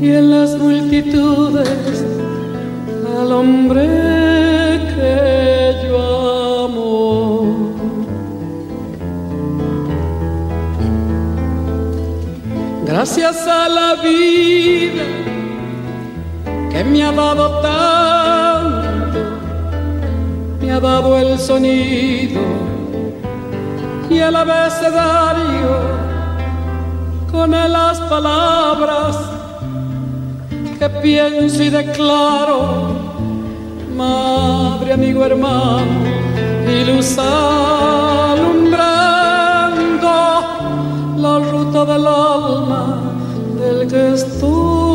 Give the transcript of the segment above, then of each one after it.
y en las multitudes al hombre que yo amo. Gracias a la vida que me ha dado tanto, me ha dado el sonido y el abecedario con las palabras que pienso y declaro, madre, amigo, hermano, y luz alumbrando la ruta del alma del que estoy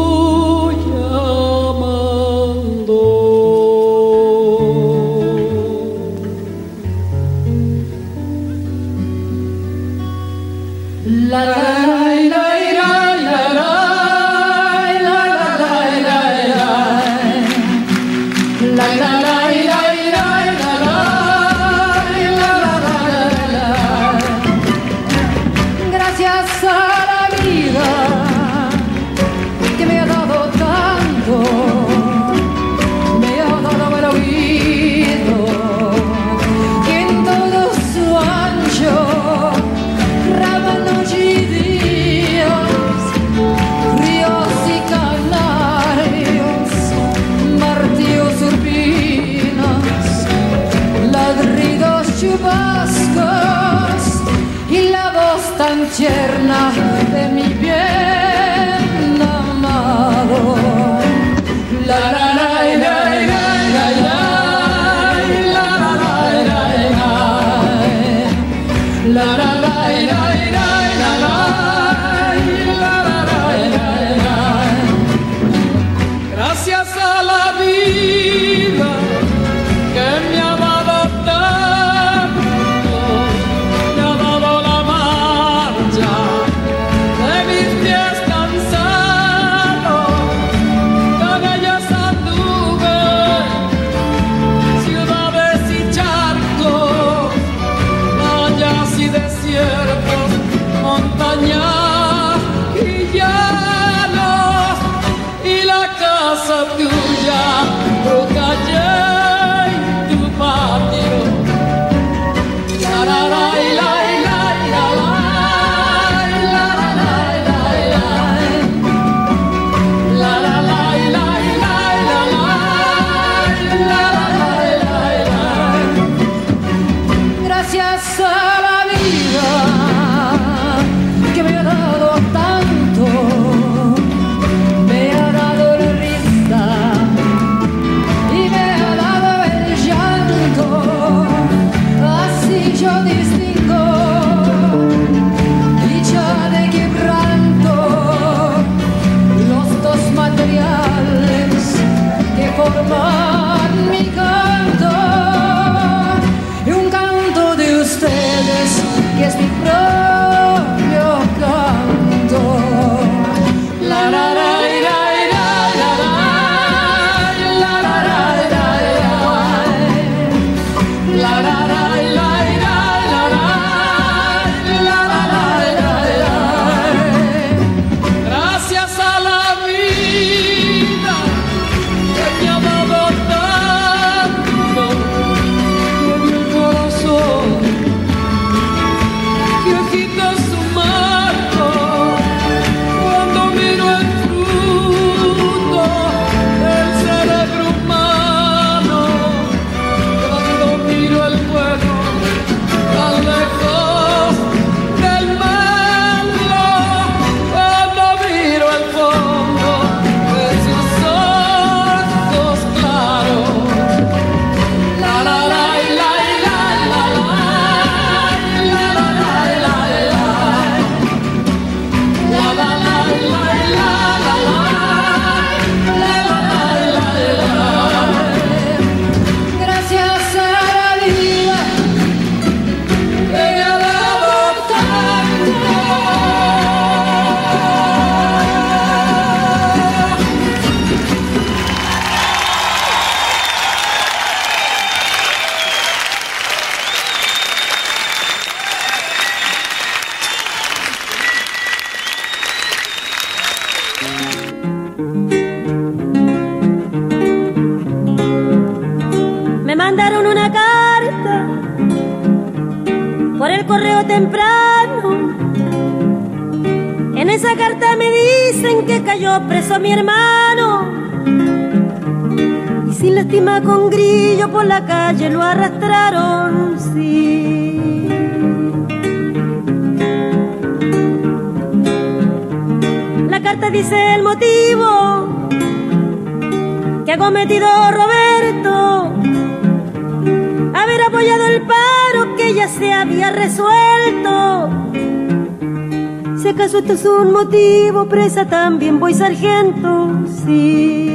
un motivo, presa también voy sargento, sí.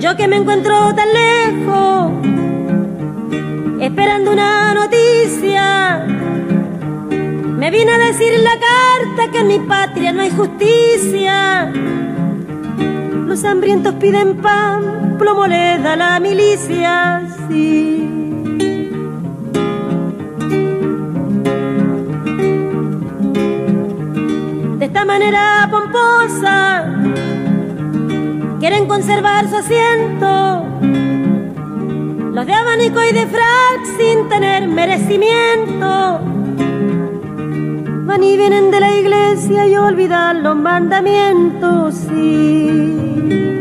Yo que me encuentro tan lejos, esperando una noticia, me vine a decir en la carta que en mi patria no hay justicia. Los hambrientos piden pan, plomo le da la milicia, sí. Esta manera pomposa, quieren conservar su asiento. Los de abanico y de frac sin tener merecimiento. Van y vienen de la iglesia y olvidan los mandamientos, sí.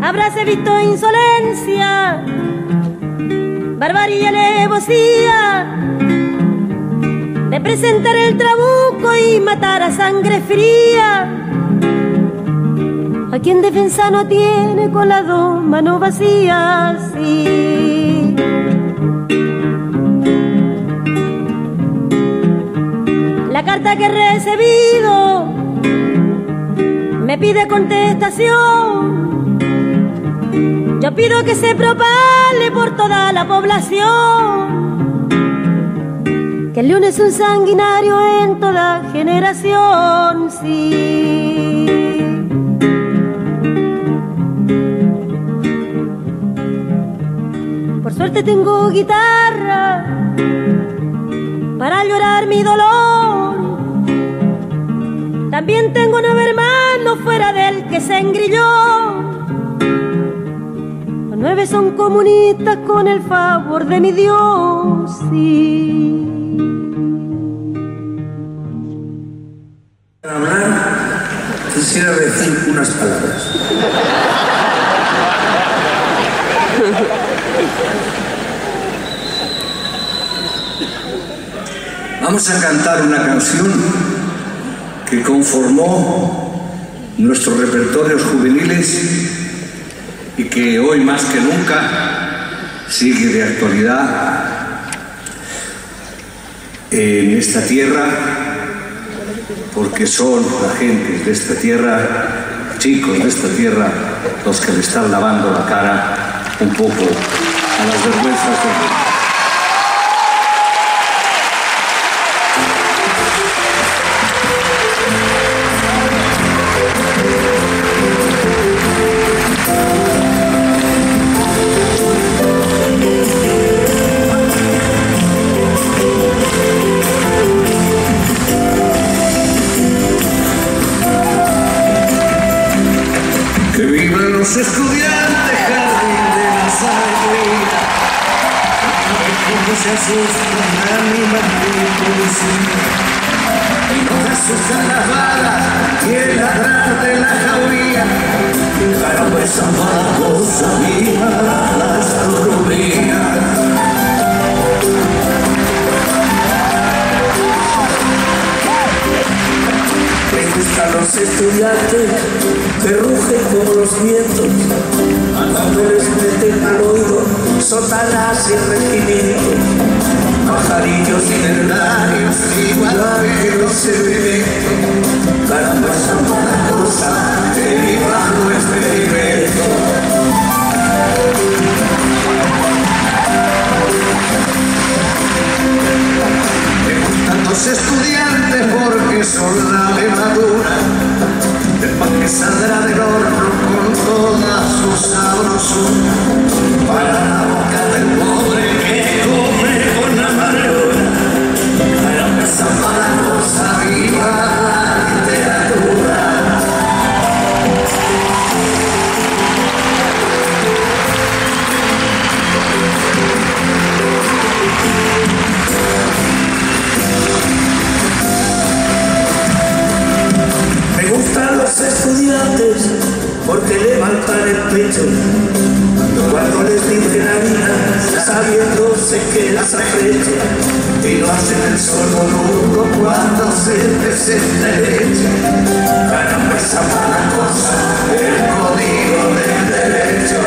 Habráse visto insolencia, barbarie alevosía de presentar el trabuco y matar a sangre fría. A quien defensa no tiene con las dos manos vacías. La carta que he recibido me pide contestación. Yo pido que se propale por toda la población. Que el león es un sanguinario en toda generación, sí. Por suerte tengo guitarra para llorar mi dolor. También tengo nueve hermanos fuera del que se engrilló. Nueve son comunistas con el favor de mi Dios. Para hablar, quisiera decir unas palabras. Vamos a cantar una canción que conformó nuestros repertorios juveniles y que hoy más que nunca sigue de actualidad en esta tierra porque son la gente de esta tierra, chicos de esta tierra, los que le están lavando la cara un poco a las vergüenzas del mundo. Los estudiantes que rugen como los vientos, cuando les meten al oído sotanas y regimientos, pajarillos milenarios igual que los sedimentos. Caramba, esa mala cosa nuestro experimento. Los estudiantes porque son la levadura del pan que saldrá del horno con toda su sabrosura para la boca del pobre que come con amargura. Esa mala cosa viva porque levantan el pecho. Cuando les dicen harinas sabiéndose que las han y lo hacen el solo mundo cuando se presenta el hecho. Caramba esa mala cosa el código del derecho.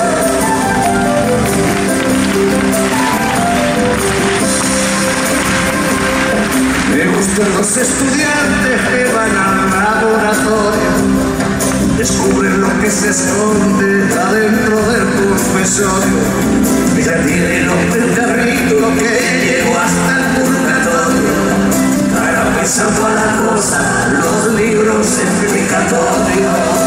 Me gustan los estudiantes que van al laboratorio descubren lo que se esconde adentro del confesorio. Ya tienen el carrito que llegó hasta el purgatorio. Para pensando a la cosa, los libros explicatorios.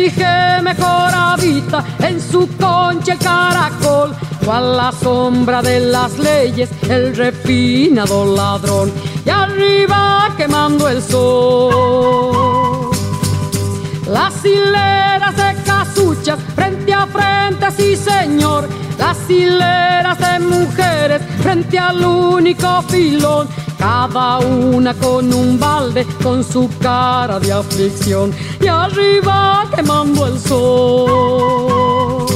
Dije mejor habita en su concha el caracol, cual la sombra de las leyes, el refinado ladrón, y arriba quemando el sol. Las hileras de casuchas frente a frente, sí señor. Las hileras de mujeres frente al único filón. Cada una con un balde, con su cara de aflicción. Y arriba quemando el sol.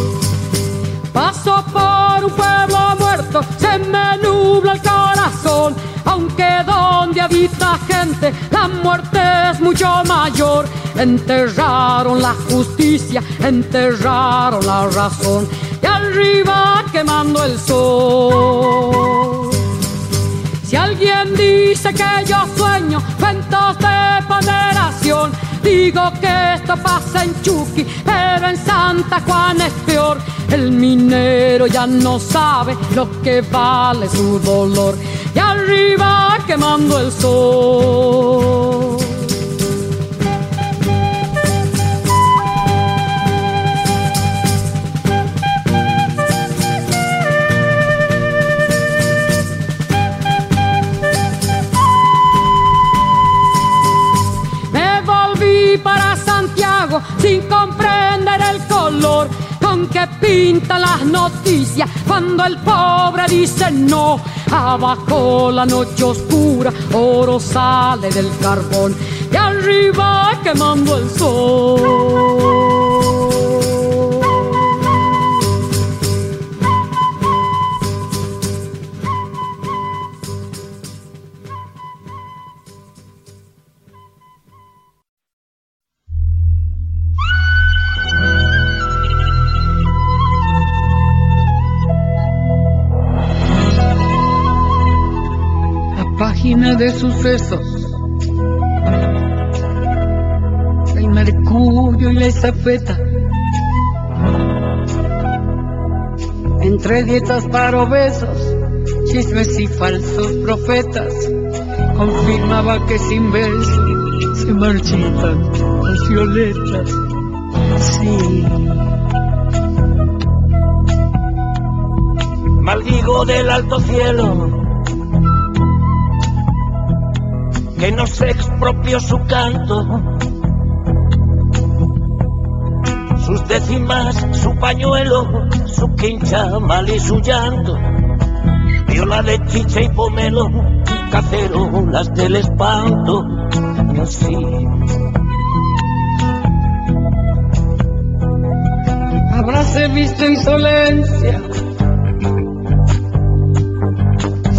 Paso por un pueblo muerto, se me nubla el corazón. Aunque donde habita gente, la muerte es mucho mayor. Enterraron la justicia, enterraron la razón. Y arriba quemando el sol. Si alguien dice que yo sueño cuentos de ponderación, digo que esto pasa en Chucky, pero en Santa Juana es peor. El minero ya no sabe lo que vale su dolor. Y arriba quemando el sol. Sin comprender el color con que pinta las noticias cuando el pobre dice no. Abajo la noche oscura, oro sale del carbón y arriba quemando el sol. De sucesos. El mercurio y la estafeta. Entre dietas para obesos, chismes y falsos profetas. Confirmaba que sin beso se marchitan las violetas. Sí. maldigo del alto cielo que nos expropió su canto, sus décimas, su pañuelo, su quincha mal y su llanto, viola de chicha y pomelo, cacerolas del espanto, y así. Habráse visto insolencia,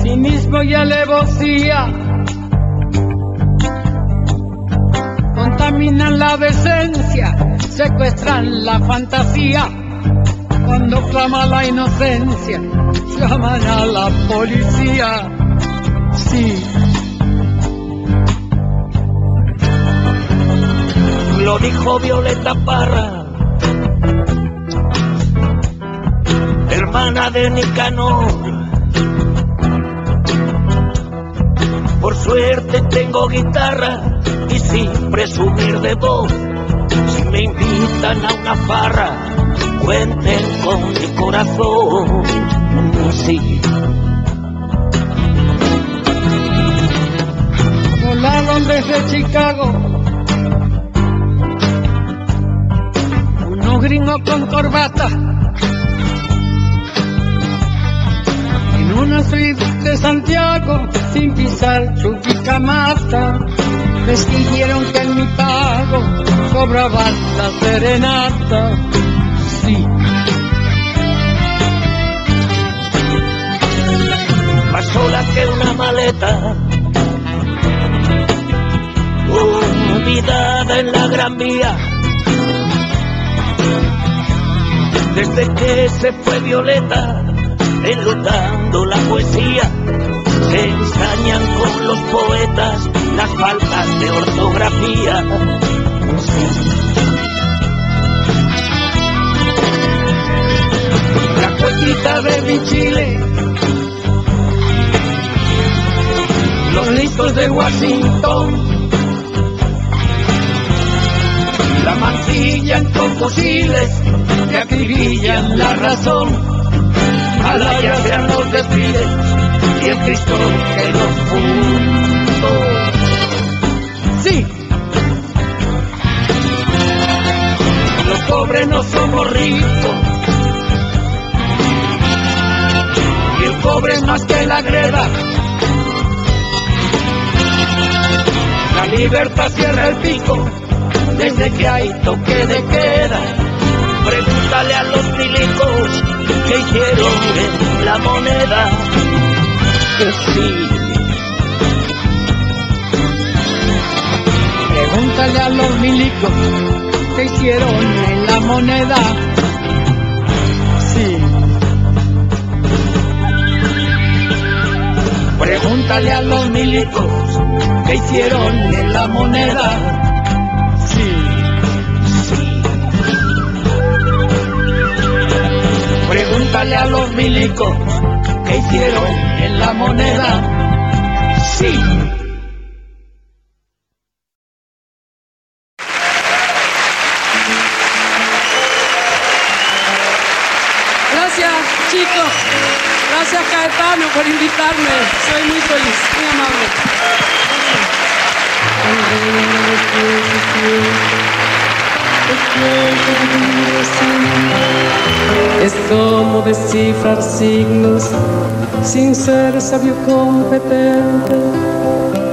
cinismo y alevosía. La decencia, secuestran la fantasía. Cuando clama la inocencia, llaman a la policía. Sí, lo dijo Violeta Parra, hermana de Nicanor. Suerte tengo guitarra y sin presumir de voz, si me invitan a una farra, cuenten con mi corazón. Sí. volaron desde Chicago. Unos gringos con corbata. Una suite de Santiago, sin pisar Chuquicamata, les dijeron que en mi pago cobraban la serenata. Sí, más sola que una maleta. Olvidada en la gran vía. Desde que se fue Violeta, enlutando la poesía, se ensañan con los poetas las faltas de ortografía. la cuequita de mi Chile. Los listos de Washington la mancillan con fusiles que acribillan la razón. Alá ya sean los desfiles y el Cristo que nos fundó. Sí. Los pobres no somos ricos. Y el pobre más que la greda. La libertad cierra el pico desde que hay toque de queda. Pregúntale a los milicos que hicieron en la moneda. Que sí. Pregúntale a los milicos que hicieron en la moneda. Sí. Pregúntale a los milicos que hicieron en la moneda. Pregúntale a los milicos que hicieron en la moneda. Sí. Gracias, chicos. Gracias, Caetano, por invitarme. Soy descifrar signos sin ser sabio competente,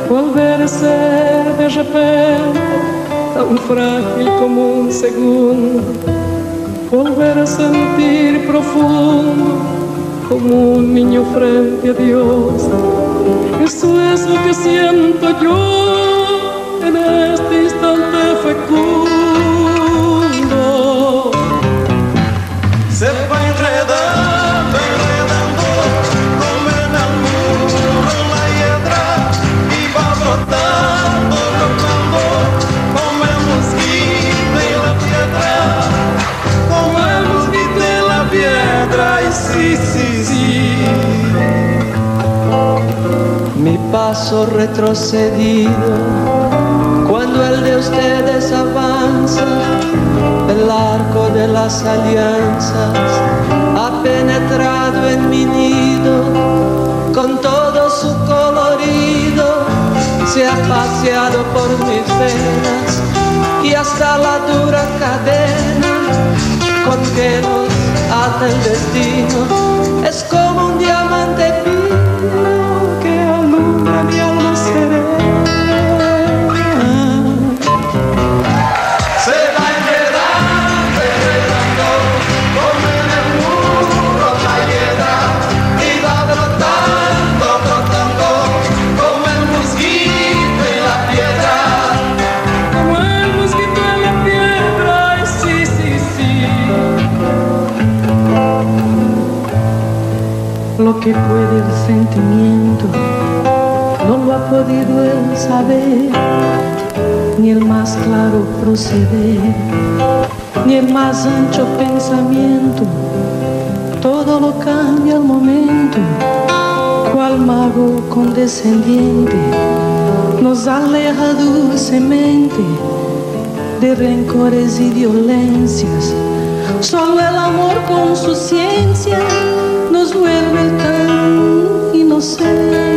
volver a ser de repente tan frágil como un segundo, volver a sentir profundo como un niño frente a Dios. Eso es lo que siento yo paso retrocedido. Cuando el de ustedes avanza, el arco de las alianzas ha penetrado en mi nido, con todo su colorido, se ha paseado por mis venas y hasta la dura cadena con que nos ata el destino. Es como un diamante podido él saber, ni el más claro proceder, ni el más ancho pensamiento. Todo lo cambia al momento, cual mago condescendiente nos aleja dulcemente de rencores y violencias. Solo el amor con su ciencia nos vuelve tan inocentes.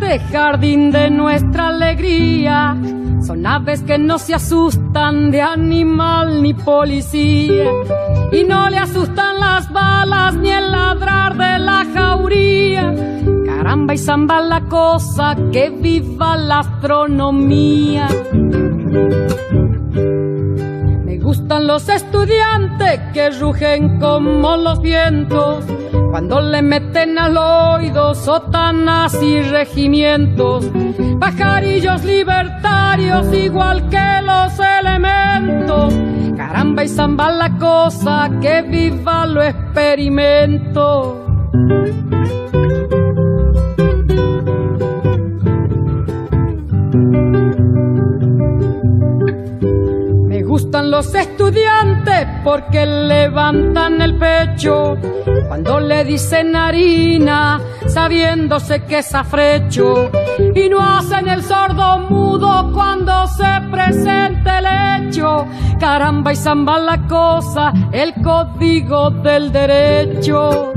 Estudiantes, jardín de nuestra alegría. Son aves que no se asustan de animal ni policía. Y no le asustan las balas ni el ladrar de la jauría. Caramba y zamba la cosa, que viva la astronomía. Me gustan los estudiantes que rugen como los vientos cuando le meten al oído sotanas y regimientos. Pajarillos libertarios igual que los elementos. Caramba y zamba la cosa, que viva lo experimento. gustan los estudiantes porque levantan el pecho cuando le dicen harina, sabiéndose que es afrecho, y no hacen el sordo mudo cuando se presente el hecho. Caramba y zamba la cosa, el código del derecho.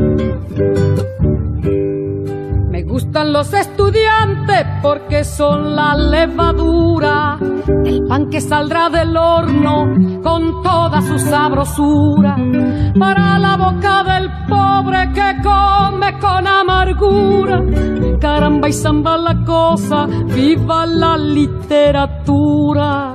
Gustan los estudiantes porque son la levadura el pan que saldrá del horno con toda su sabrosura para la boca del pobre que come con amargura. Caramba y zamba la cosa, viva la literatura.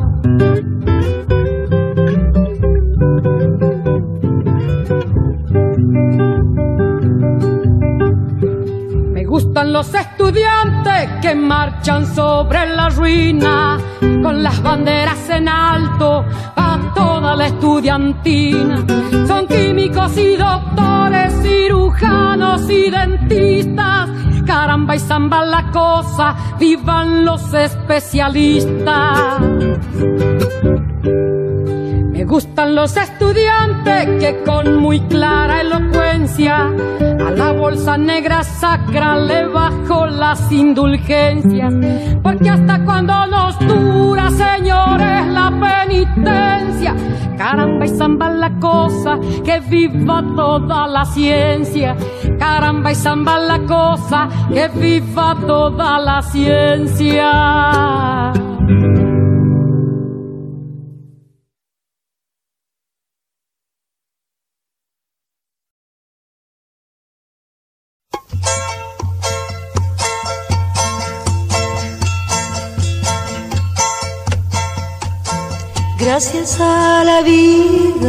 Los estudiantes que marchan sobre la ruina con las banderas en alto a toda la estudiantina. Son químicos y doctores, cirujanos y dentistas. Caramba y zamba la cosa, vivan los especialistas. Gustan los estudiantes que con muy clara elocuencia a la bolsa negra sacra le bajo las indulgencias. Porque hasta cuando nos dura, señores, la penitencia. Caramba y zamba la cosa, que viva toda la ciencia. Caramba y zamba la cosa, que viva toda la ciencia.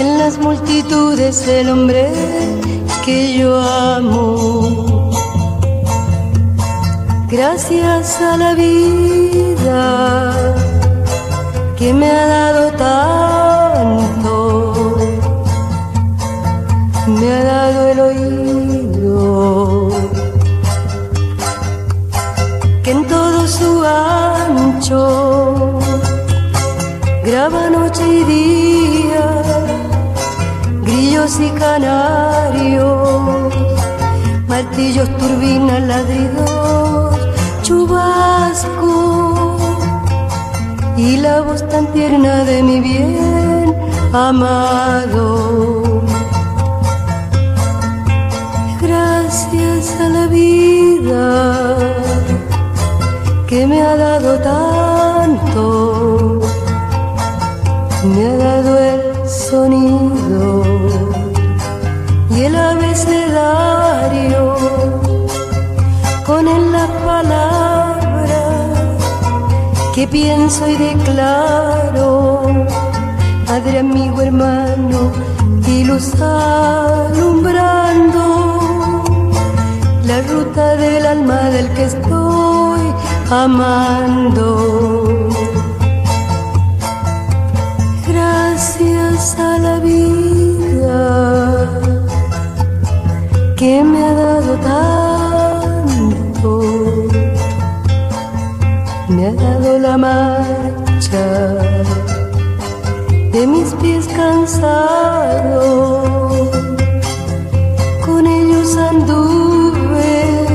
en las multitudes el hombre que yo amo. Gracias a la vida que me ha dado tanto, me ha dado el oído, que en todo su ancho y canarios, martillos, turbinas, ladridos, chubasco y la voz tan tierna de mi bien amado. Gracias a la vida que me ha dado tanto, me ha dado el pienso y declaro, padre, amigo, hermano, y luz alumbrando la ruta del alma del que estoy amando. Gracias a la vida que me ha dado tanto, dado la marcha de mis pies cansados, con ellos anduve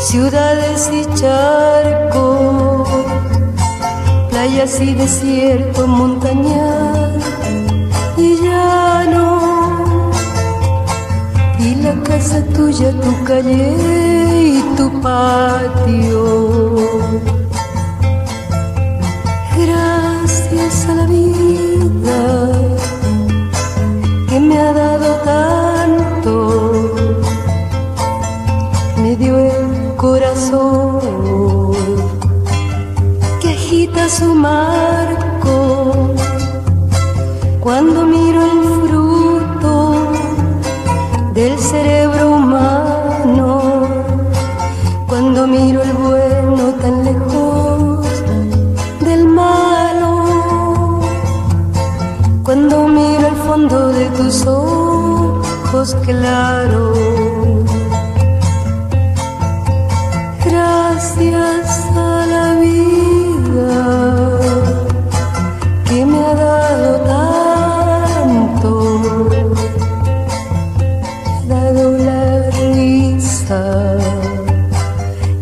ciudades y charcos, playas y desierto, montañas y llano, y la casa tuya, tu calle ुपा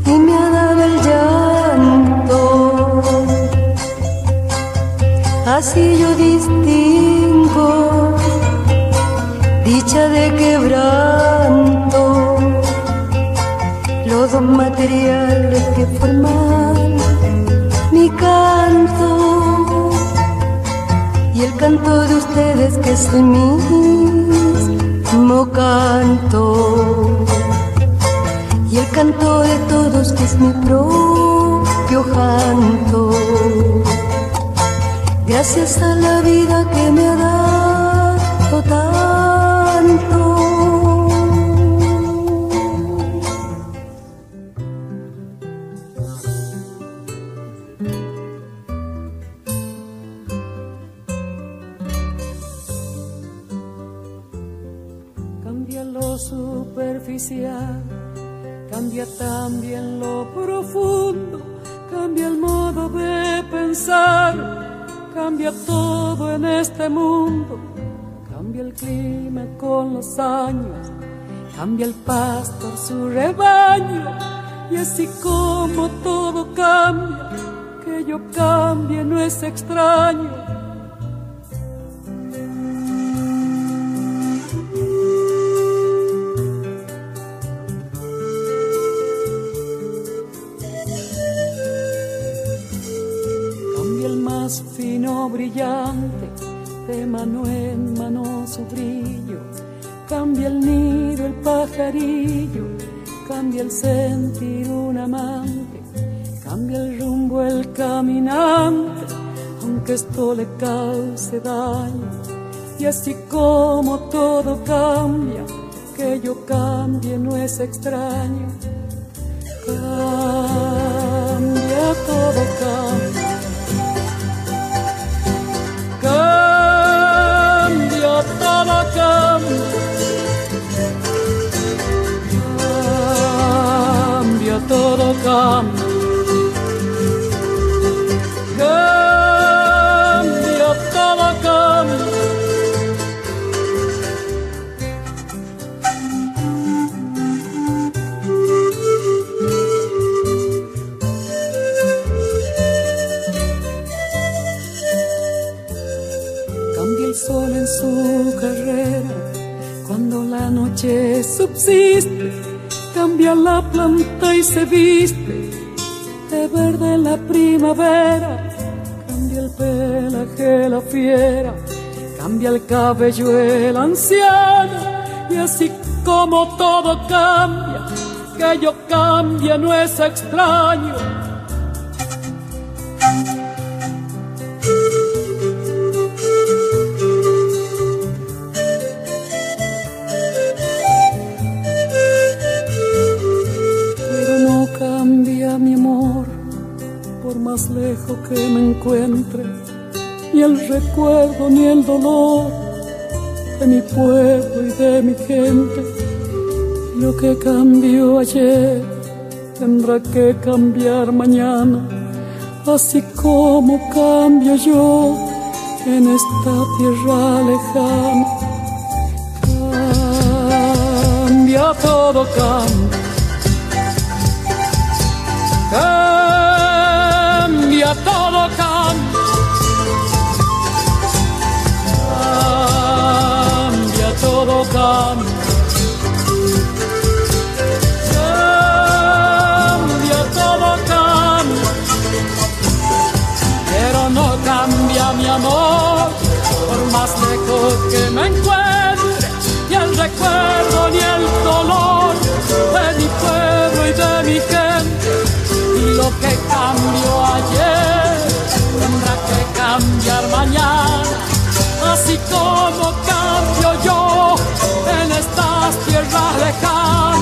y me ha dado el llanto. Así yo distingo dicha de quebranto, los dos materiales que forman mi canto y el canto de ustedes que es el mismo canto canto de todos que es mi propio canto. Gracias a la vida que me ha dado cambia el pastor su rebaño, y así como todo cambia, que yo cambie no es extraño. Aunque esto le cause daño. Y así como todo cambia, que yo cambie no es extraño. Cambia todo cambia. Cambia todo cambia. Cambia todo. Cambia noche subsiste. Cambia la planta y se viste de verde la primavera. Cambia el pelaje la fiera. Cambia el cabello el anciano. Y así como todo cambia, que yo cambie no es extraño. Que me encuentre, ni el recuerdo ni el dolor de mi pueblo y de mi gente. Lo que cambió ayer tendrá que cambiar mañana, así como cambio yo en esta tierra lejana. Cambia todo, cambia. Cambia todo, cambia. Cambia todo, cambia. Cambia todo, cambia. Pero no cambia mi amor, por más lejos que me encuentre, ni el recuerdo ni el cambió ayer tendrá que cambiar mañana, así como cambio yo en estas tierras lejanas.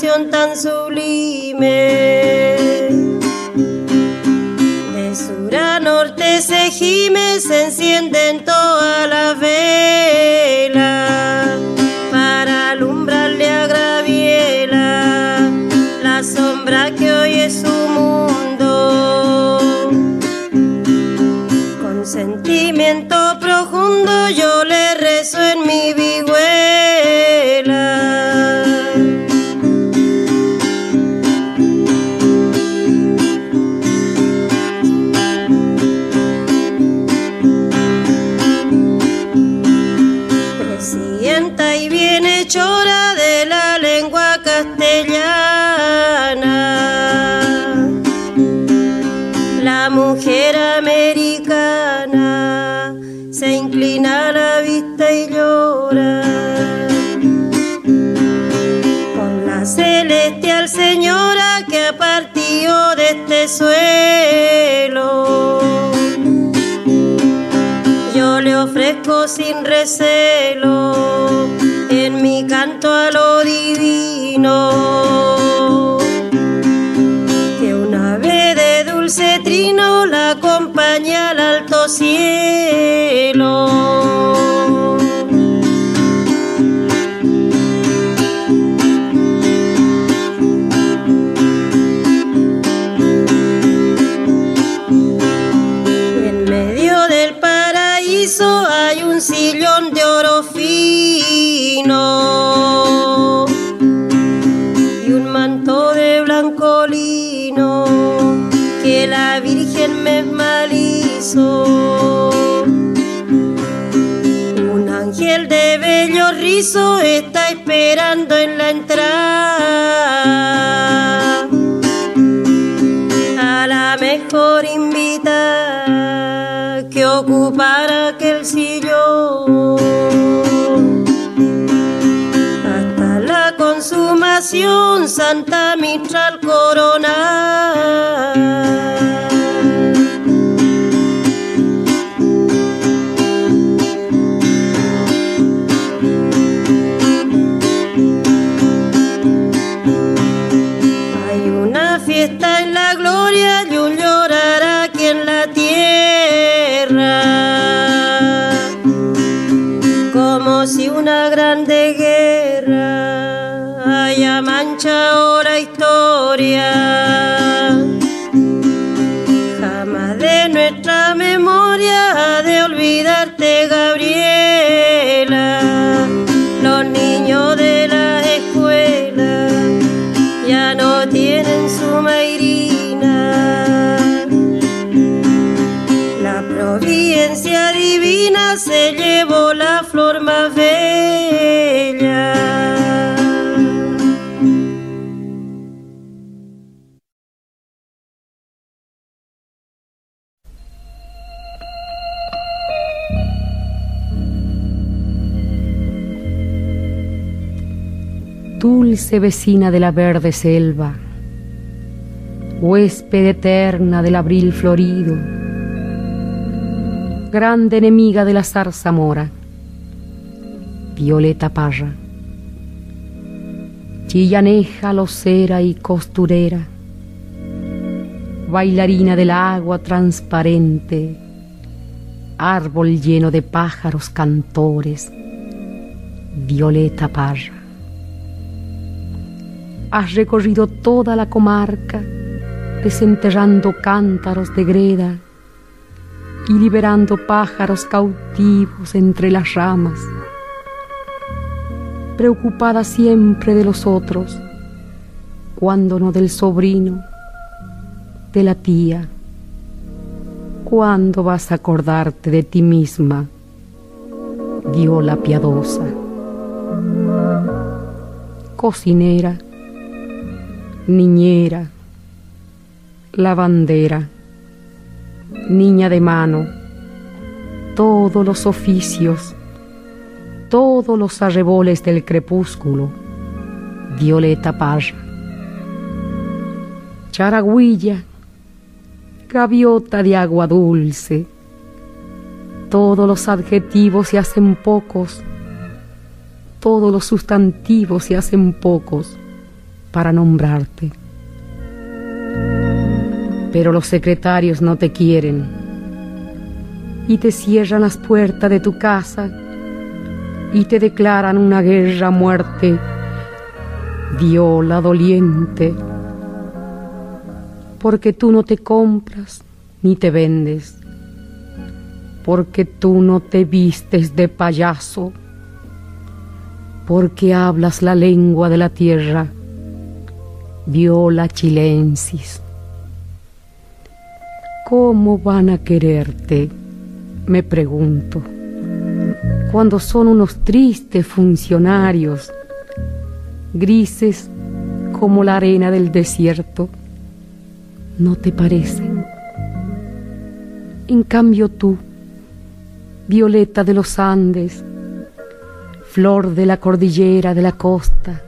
Mansión tan sublime. De sur a norte se gime, se encienden sin Santa Mistral corona no tienen su mairina. La providencia divina se llevó dulce vecina de la verde selva, huésped eterna del abril florido, grande enemiga de la zarzamora, Violeta Parra, chillaneja, locera y costurera, bailarina del agua transparente, árbol lleno de pájaros cantores, Violeta Parra has recorrido toda la comarca, desenterrando cántaros de greda y liberando pájaros cautivos entre las ramas, preocupada siempre de los otros, cuando no del sobrino, de la tía. ¿Cuándo vas a acordarte de ti misma, Viola piadosa? Cocinera, niñera, lavandera, niña de mano, todos los oficios, todos los arreboles del crepúsculo, Violeta Parra. Charagüilla, gaviota de agua dulce, todos los adjetivos se hacen pocos, todos los sustantivos se hacen pocos, para nombrarte. Pero los secretarios no te quieren. Y te cierran las puertas de tu casa. Y te declaran una guerra a muerte, viola doliente, porque tú no te compras ni te vendes, porque tú no te vistes de payaso, porque hablas la lengua de la tierra, viola chilensis. ¿Cómo van a quererte? Me pregunto cuando son unos tristes funcionarios, grises como la arena del desierto. ¿No te parece? En cambio tú, violeta de los Andes, flor de la cordillera de la costa,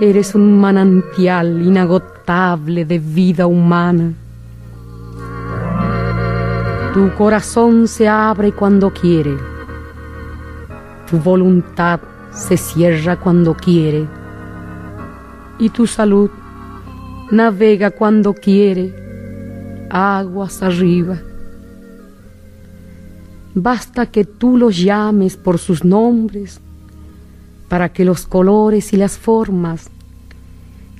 eres un manantial inagotable de vida humana. Tu corazón se abre cuando quiere tu voluntad se cierra cuando quiere y tu salud navega cuando quiere aguas arriba. Basta que tú los llames por sus nombres para que los colores y las formas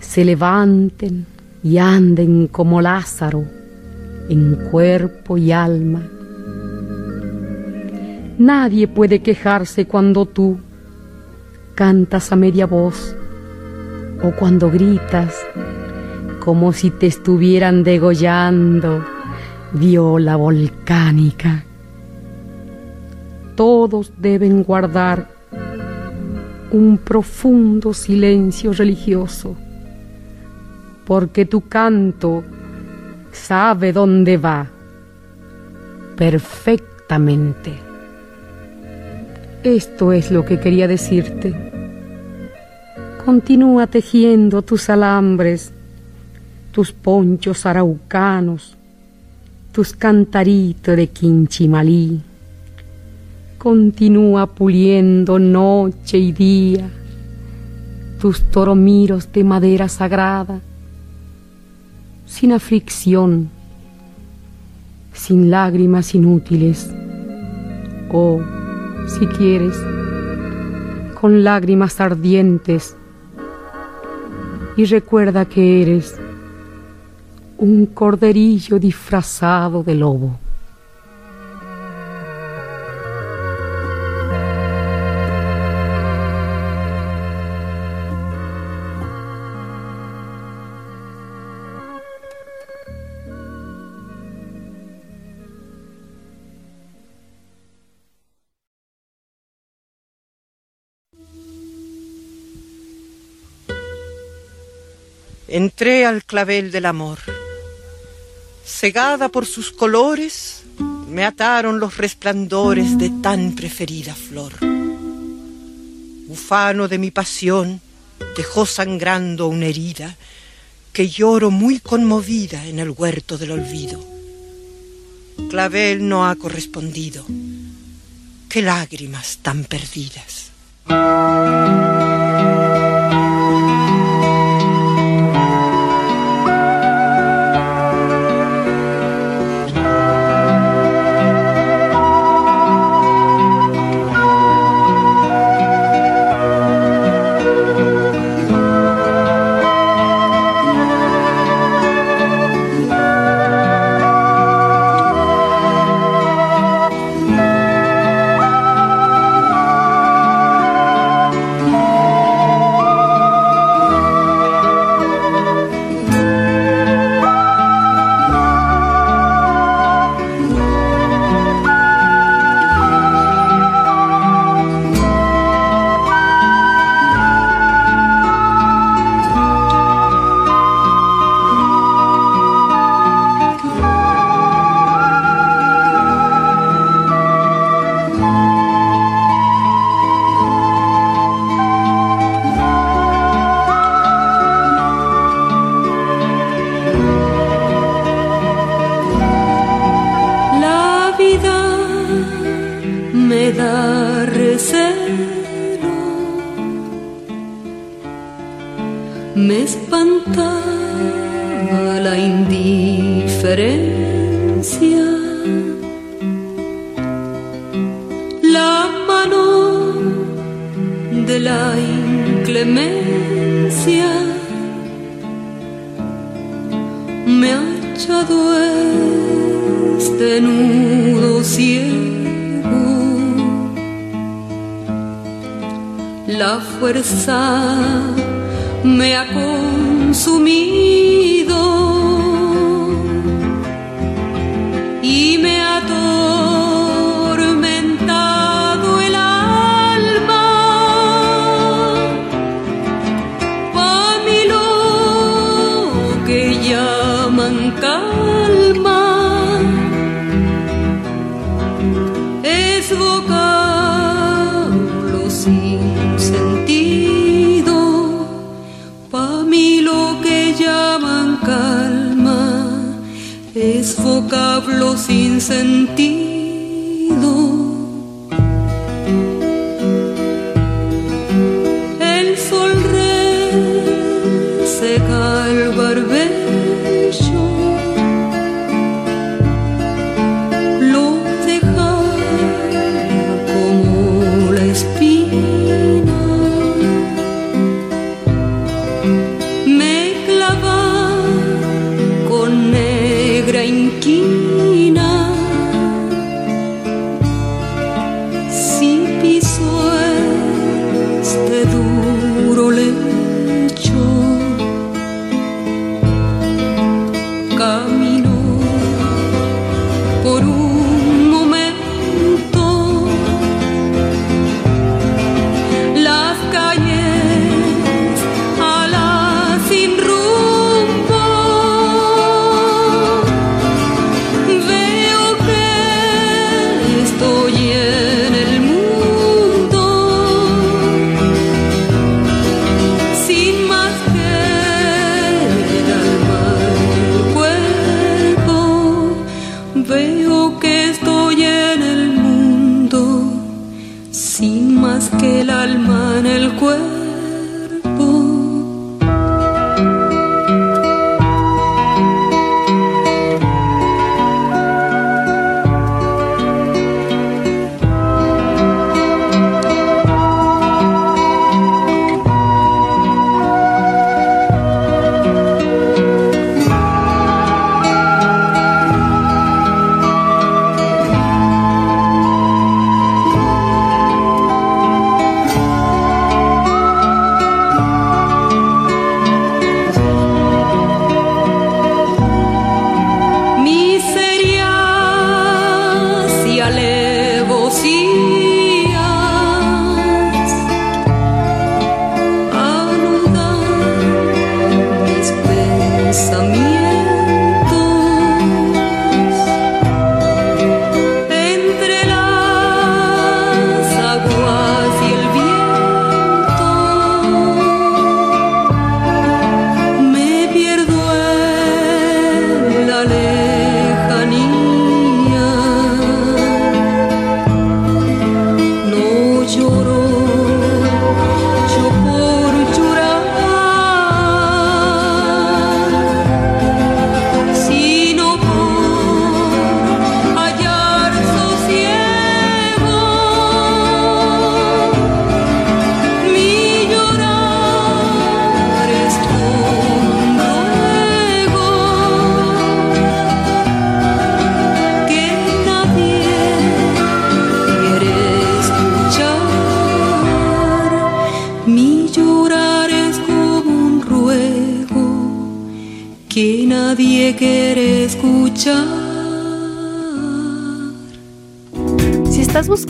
se levanten y anden como Lázaro en cuerpo y alma. Nadie puede quejarse cuando tú cantas a media voz o cuando gritas como si te estuvieran degollando viola volcánica. Todos deben guardar un profundo silencio religioso, porque tu canto sabe dónde va perfectamente. Esto es lo que quería decirte. Continúa tejiendo tus alambres, tus ponchos araucanos, tus cantaritos de quinchimalí. Continúa puliendo noche y día tus toromiros de madera sagrada, sin aflicción, sin lágrimas inútiles. Oh, si quieres, con lágrimas ardientes, y recuerda que eres un corderillo disfrazado de lobo. Entré al clavel del amor. Cegada por sus colores, me ataron los resplandores de tan preferida flor. Ufano de mi pasión, dejó sangrando una herida que lloro muy conmovida en el huerto del olvido. Clavel no ha correspondido. Qué lágrimas tan perdidas. la inclemencia me ha echado este nudo ciego. La fuerza me ha consumido. hablo sin sentido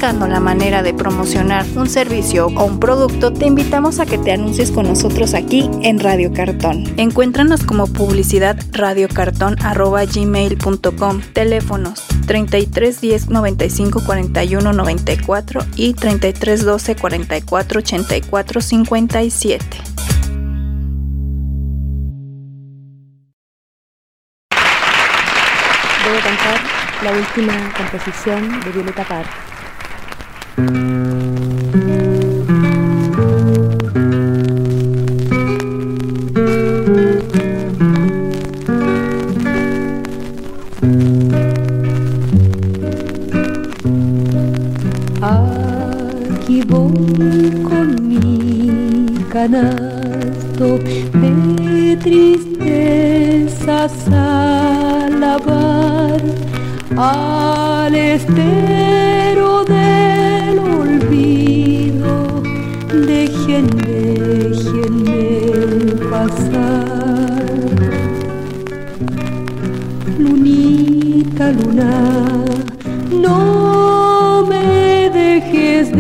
buscando la manera de promocionar un servicio o un producto, te invitamos a que te anuncies con nosotros aquí en Radio Cartón. Encuéntranos como publicidad radiocartón.gmail.com, teléfonos 33 10 95 41 94 y 33 12 44 84 57. Debo cantar la última composición de Violeta Parra. thank you luna, no me dejes de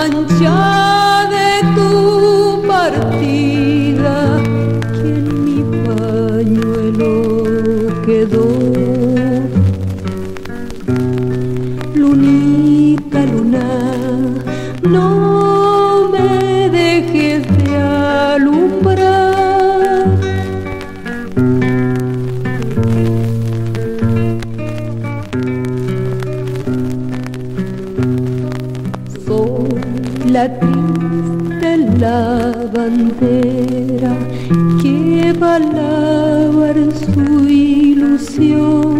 pancar triste lavandera que va a lavar su ilusión.